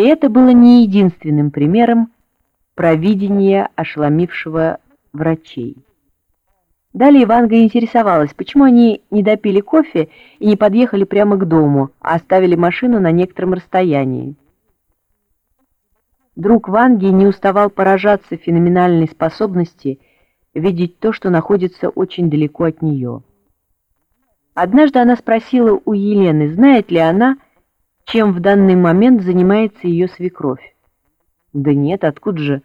И это было не единственным примером провидения ошеломившего врачей. Далее Ванга интересовалась, почему они не допили кофе и не подъехали прямо к дому, а оставили машину на некотором расстоянии. Друг Ванги не уставал поражаться феноменальной способности видеть то, что находится очень далеко от нее. Однажды она спросила у Елены, знает ли она, чем в данный момент занимается ее свекровь. «Да нет, откуда же?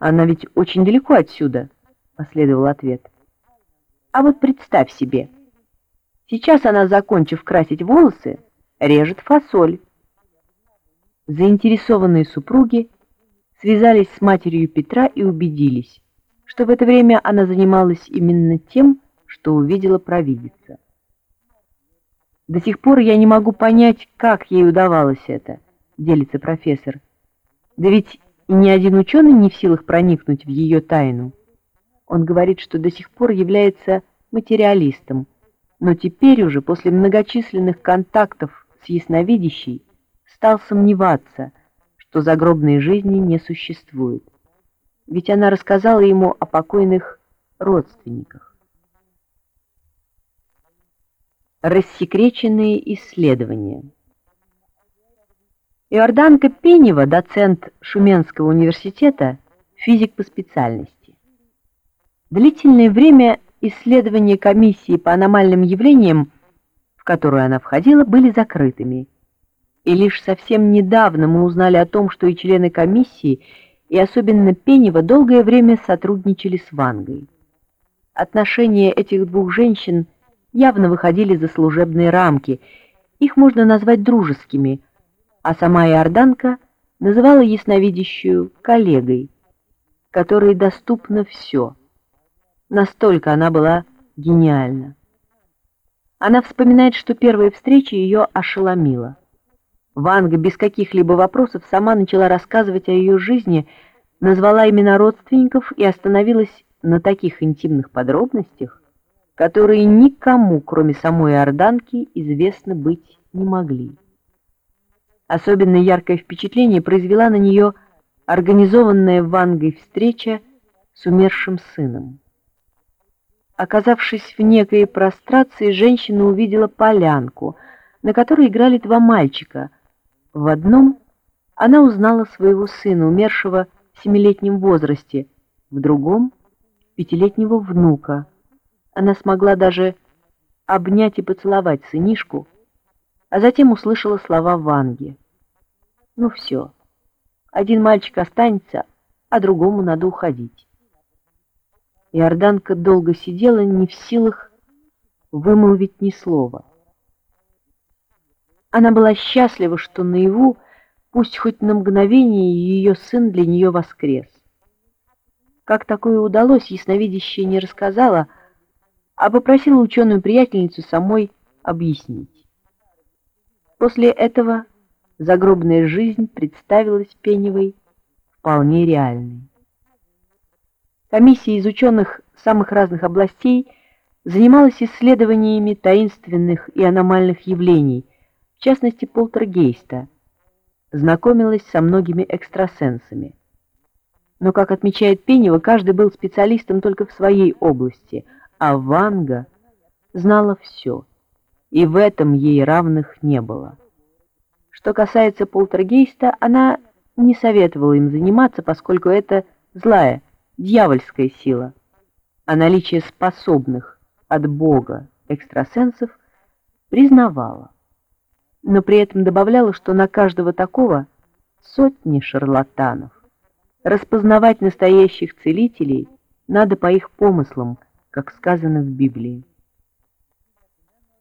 Она ведь очень далеко отсюда», — последовал ответ. «А вот представь себе, сейчас она, закончив красить волосы, режет фасоль». Заинтересованные супруги связались с матерью Петра и убедились, что в это время она занималась именно тем, что увидела провидица. До сих пор я не могу понять, как ей удавалось это, делится профессор. Да ведь и ни один ученый не в силах проникнуть в ее тайну. Он говорит, что до сих пор является материалистом, но теперь уже после многочисленных контактов с ясновидящей стал сомневаться, что загробной жизни не существует. Ведь она рассказала ему о покойных родственниках. Рассекреченные исследования. Иорданка Пенева, доцент Шуменского университета, физик по специальности. Длительное время исследования комиссии по аномальным явлениям, в которую она входила, были закрытыми. И лишь совсем недавно мы узнали о том, что и члены комиссии, и особенно Пенева, долгое время сотрудничали с Вангой. Отношения этих двух женщин – явно выходили за служебные рамки, их можно назвать дружескими, а сама Иорданка называла ясновидящую коллегой, которой доступно все. Настолько она была гениальна. Она вспоминает, что первая встреча ее ошеломила. Ванга без каких-либо вопросов сама начала рассказывать о ее жизни, назвала имена родственников и остановилась на таких интимных подробностях, которые никому, кроме самой Орданки, известно быть не могли. Особенно яркое впечатление произвела на нее организованная Вангой встреча с умершим сыном. Оказавшись в некой прострации, женщина увидела полянку, на которой играли два мальчика. В одном она узнала своего сына, умершего в семилетнем возрасте, в другом — пятилетнего внука — она смогла даже обнять и поцеловать сынишку, а затем услышала слова Ванги. «Ну все, один мальчик останется, а другому надо уходить». Иорданка долго сидела, не в силах вымолвить ни слова. Она была счастлива, что наяву, пусть хоть на мгновение, ее сын для нее воскрес. Как такое удалось, ясновидящая не рассказала, а попросила ученую приятельницу самой объяснить. После этого загробная жизнь представилась Пеневой вполне реальной. Комиссия из ученых самых разных областей занималась исследованиями таинственных и аномальных явлений, в частности полтергейста, знакомилась со многими экстрасенсами. Но, как отмечает Пенева, каждый был специалистом только в своей области – а Ванга знала все, и в этом ей равных не было. Что касается полтергейста, она не советовала им заниматься, поскольку это злая, дьявольская сила, а наличие способных от Бога экстрасенсов признавала, но при этом добавляла, что на каждого такого сотни шарлатанов. Распознавать настоящих целителей надо по их помыслам, как сказано в Библии.